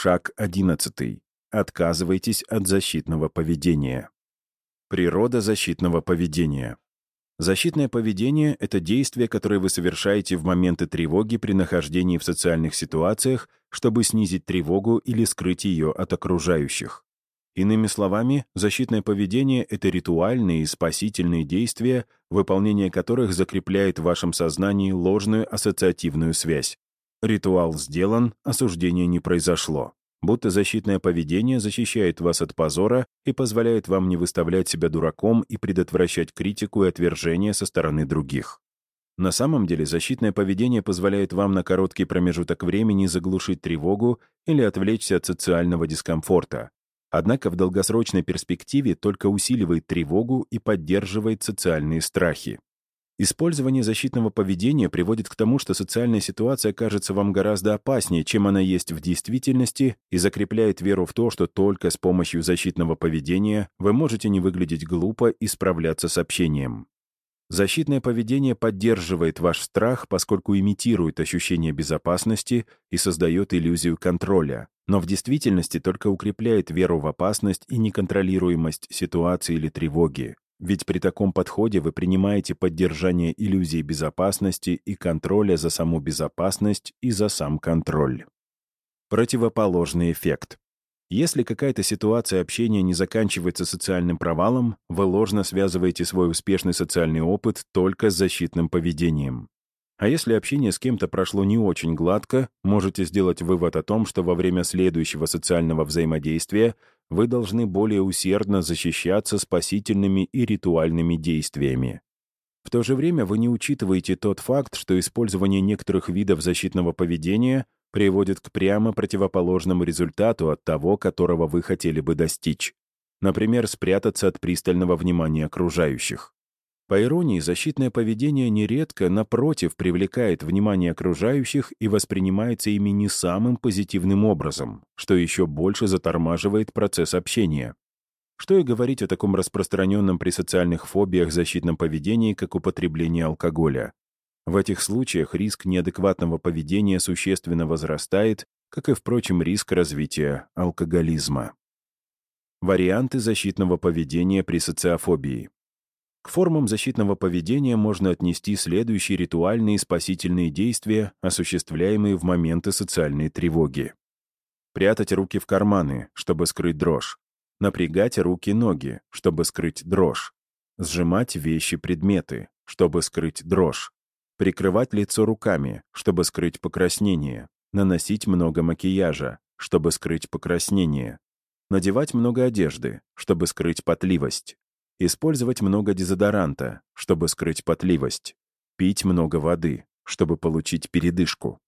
Шаг 11. Отказывайтесь от защитного поведения. Природа защитного поведения. Защитное поведение — это действие, которое вы совершаете в моменты тревоги при нахождении в социальных ситуациях, чтобы снизить тревогу или скрыть ее от окружающих. Иными словами, защитное поведение — это ритуальные и спасительные действия, выполнение которых закрепляет в вашем сознании ложную ассоциативную связь. Ритуал сделан, осуждение не произошло. Будто защитное поведение защищает вас от позора и позволяет вам не выставлять себя дураком и предотвращать критику и отвержение со стороны других. На самом деле защитное поведение позволяет вам на короткий промежуток времени заглушить тревогу или отвлечься от социального дискомфорта. Однако в долгосрочной перспективе только усиливает тревогу и поддерживает социальные страхи. Использование защитного поведения приводит к тому, что социальная ситуация кажется вам гораздо опаснее, чем она есть в действительности, и закрепляет веру в то, что только с помощью защитного поведения вы можете не выглядеть глупо и справляться с общением. Защитное поведение поддерживает ваш страх, поскольку имитирует ощущение безопасности и создает иллюзию контроля, но в действительности только укрепляет веру в опасность и неконтролируемость ситуации или тревоги. Ведь при таком подходе вы принимаете поддержание иллюзии безопасности и контроля за саму безопасность и за сам контроль. Противоположный эффект. Если какая-то ситуация общения не заканчивается социальным провалом, вы ложно связываете свой успешный социальный опыт только с защитным поведением. А если общение с кем-то прошло не очень гладко, можете сделать вывод о том, что во время следующего социального взаимодействия вы должны более усердно защищаться спасительными и ритуальными действиями. В то же время вы не учитываете тот факт, что использование некоторых видов защитного поведения приводит к прямо противоположному результату от того, которого вы хотели бы достичь. Например, спрятаться от пристального внимания окружающих. По иронии, защитное поведение нередко, напротив, привлекает внимание окружающих и воспринимается ими не самым позитивным образом, что еще больше затормаживает процесс общения. Что и говорить о таком распространенном при социальных фобиях защитном поведении, как употребление алкоголя. В этих случаях риск неадекватного поведения существенно возрастает, как и, впрочем, риск развития алкоголизма. Варианты защитного поведения при социофобии. К формам защитного поведения можно отнести следующие ритуальные спасительные действия, осуществляемые в моменты социальной тревоги. Прятать руки в карманы, чтобы скрыть дрожь. Напрягать руки-ноги, чтобы скрыть дрожь. Сжимать вещи-предметы, чтобы скрыть дрожь. Прикрывать лицо руками, чтобы скрыть покраснение. Наносить много макияжа, чтобы скрыть покраснение. Надевать много одежды, чтобы скрыть потливость. Использовать много дезодоранта, чтобы скрыть потливость. Пить много воды, чтобы получить передышку.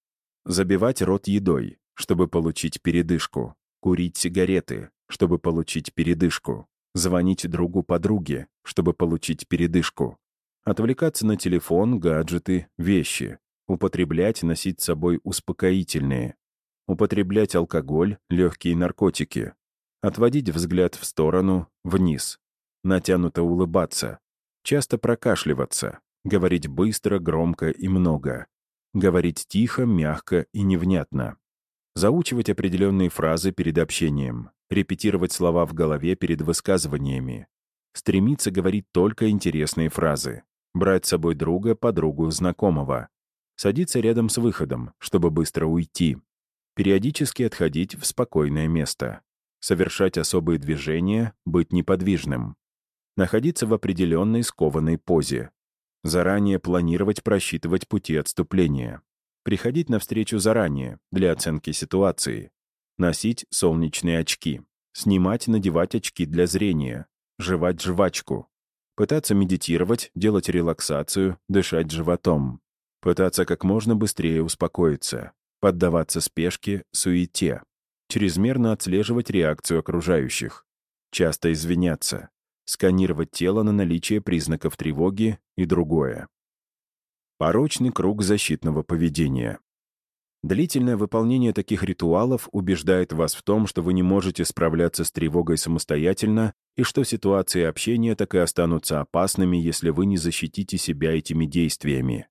Забивать рот едой, чтобы получить передышку. Курить сигареты, чтобы получить передышку. Звонить другу-подруге, чтобы получить передышку. Отвлекаться на телефон, гаджеты, вещи. Употреблять, носить с собой успокоительные. Употреблять алкоголь, легкие наркотики. Отводить взгляд в сторону, вниз натянуто улыбаться, часто прокашливаться, говорить быстро, громко и много, говорить тихо, мягко и невнятно, заучивать определенные фразы перед общением, репетировать слова в голове перед высказываниями, стремиться говорить только интересные фразы, брать с собой друга, подругу, знакомого, садиться рядом с выходом, чтобы быстро уйти, периодически отходить в спокойное место, совершать особые движения, быть неподвижным, находиться в определенной скованной позе, заранее планировать просчитывать пути отступления, приходить на встречу заранее для оценки ситуации, носить солнечные очки, снимать надевать очки для зрения, жевать жвачку, пытаться медитировать, делать релаксацию, дышать животом, пытаться как можно быстрее успокоиться, поддаваться спешке, суете, чрезмерно отслеживать реакцию окружающих, часто извиняться, сканировать тело на наличие признаков тревоги и другое. Порочный круг защитного поведения. Длительное выполнение таких ритуалов убеждает вас в том, что вы не можете справляться с тревогой самостоятельно и что ситуации общения так и останутся опасными, если вы не защитите себя этими действиями.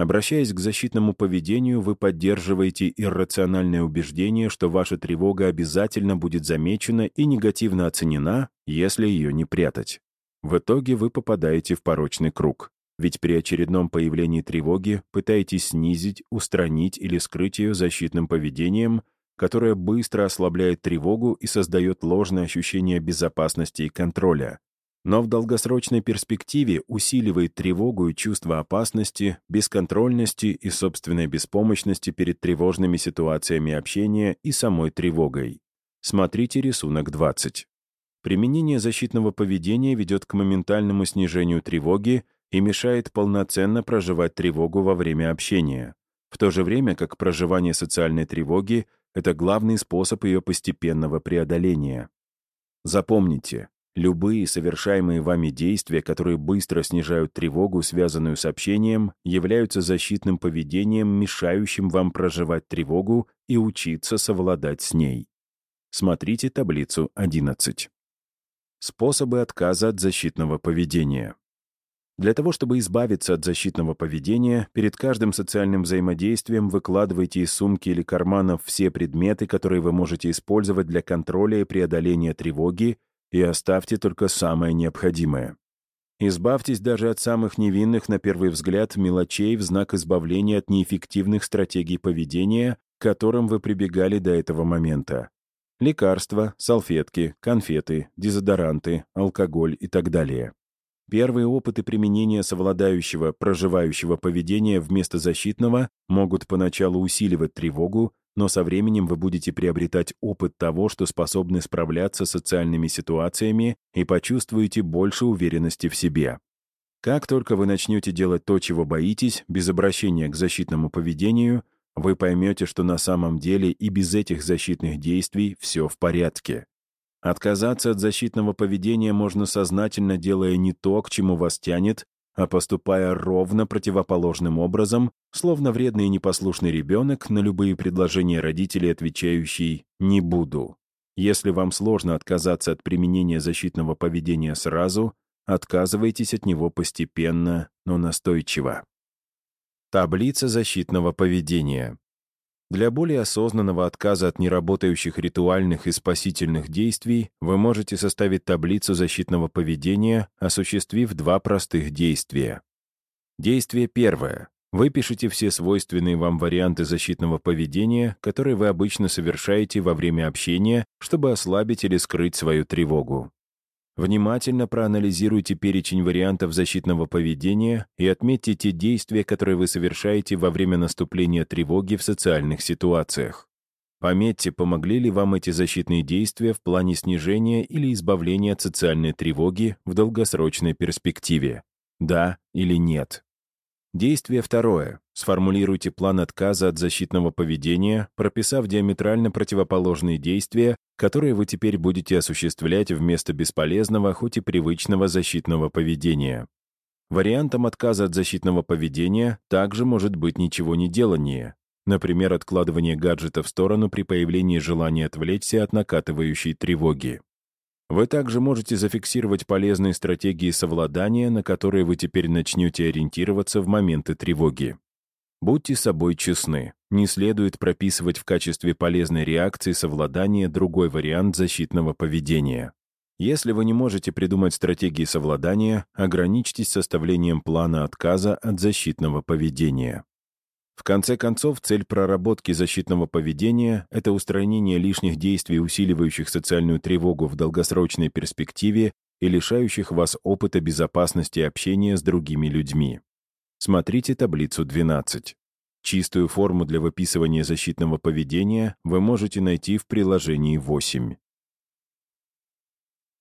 Обращаясь к защитному поведению, вы поддерживаете иррациональное убеждение, что ваша тревога обязательно будет замечена и негативно оценена, если ее не прятать. В итоге вы попадаете в порочный круг. Ведь при очередном появлении тревоги пытаетесь снизить, устранить или скрыть ее защитным поведением, которое быстро ослабляет тревогу и создает ложное ощущение безопасности и контроля но в долгосрочной перспективе усиливает тревогу и чувство опасности, бесконтрольности и собственной беспомощности перед тревожными ситуациями общения и самой тревогой. Смотрите рисунок 20. Применение защитного поведения ведет к моментальному снижению тревоги и мешает полноценно проживать тревогу во время общения, в то же время как проживание социальной тревоги — это главный способ ее постепенного преодоления. Запомните, Любые совершаемые вами действия, которые быстро снижают тревогу, связанную с общением, являются защитным поведением, мешающим вам проживать тревогу и учиться совладать с ней. Смотрите таблицу 11. Способы отказа от защитного поведения. Для того, чтобы избавиться от защитного поведения, перед каждым социальным взаимодействием выкладывайте из сумки или карманов все предметы, которые вы можете использовать для контроля и преодоления тревоги, и оставьте только самое необходимое. Избавьтесь даже от самых невинных, на первый взгляд, мелочей в знак избавления от неэффективных стратегий поведения, к которым вы прибегали до этого момента. Лекарства, салфетки, конфеты, дезодоранты, алкоголь и так далее. Первые опыты применения совладающего, проживающего поведения вместо защитного могут поначалу усиливать тревогу, но со временем вы будете приобретать опыт того, что способны справляться с социальными ситуациями и почувствуете больше уверенности в себе. Как только вы начнете делать то, чего боитесь, без обращения к защитному поведению, вы поймете, что на самом деле и без этих защитных действий все в порядке. Отказаться от защитного поведения можно сознательно делая не то, к чему вас тянет, а поступая ровно противоположным образом, словно вредный и непослушный ребенок, на любые предложения родителей отвечающий «не буду». Если вам сложно отказаться от применения защитного поведения сразу, отказывайтесь от него постепенно, но настойчиво. Таблица защитного поведения. Для более осознанного отказа от неработающих ритуальных и спасительных действий вы можете составить таблицу защитного поведения, осуществив два простых действия. Действие первое. Выпишите все свойственные вам варианты защитного поведения, которые вы обычно совершаете во время общения, чтобы ослабить или скрыть свою тревогу. Внимательно проанализируйте перечень вариантов защитного поведения и отметьте те действия, которые вы совершаете во время наступления тревоги в социальных ситуациях. Пометьте, помогли ли вам эти защитные действия в плане снижения или избавления от социальной тревоги в долгосрочной перспективе. Да или нет. Действие второе. Сформулируйте план отказа от защитного поведения, прописав диаметрально противоположные действия, которые вы теперь будете осуществлять вместо бесполезного, хоть и привычного защитного поведения. Вариантом отказа от защитного поведения также может быть ничего не делание, например, откладывание гаджета в сторону при появлении желания отвлечься от накатывающей тревоги. Вы также можете зафиксировать полезные стратегии совладания, на которые вы теперь начнете ориентироваться в моменты тревоги. Будьте собой честны. Не следует прописывать в качестве полезной реакции совладания другой вариант защитного поведения. Если вы не можете придумать стратегии совладания, ограничьтесь составлением плана отказа от защитного поведения. В конце концов, цель проработки защитного поведения — это устранение лишних действий, усиливающих социальную тревогу в долгосрочной перспективе и лишающих вас опыта безопасности общения с другими людьми. Смотрите таблицу 12. Чистую форму для выписывания защитного поведения вы можете найти в приложении 8.